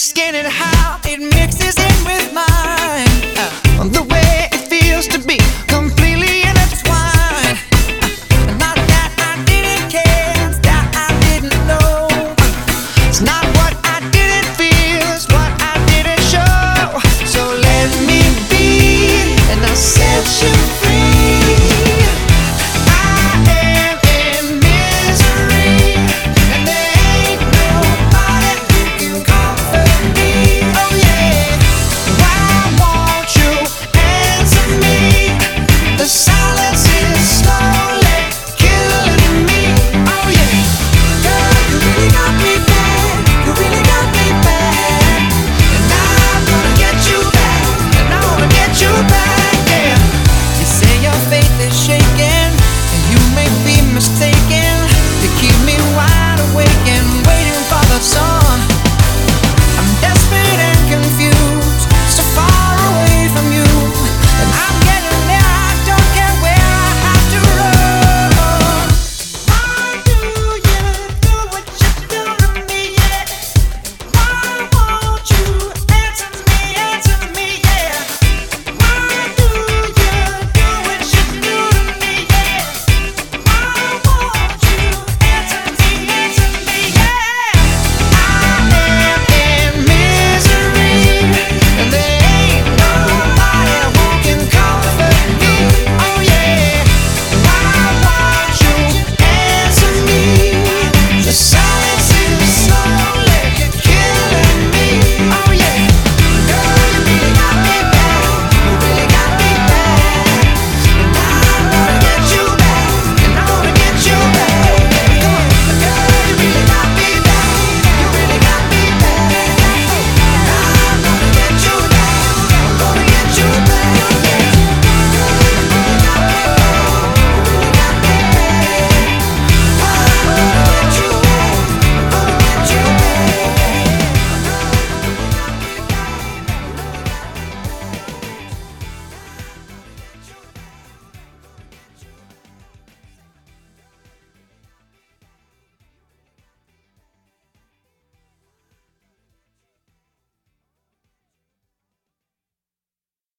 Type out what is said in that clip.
skin and how it mixes in with my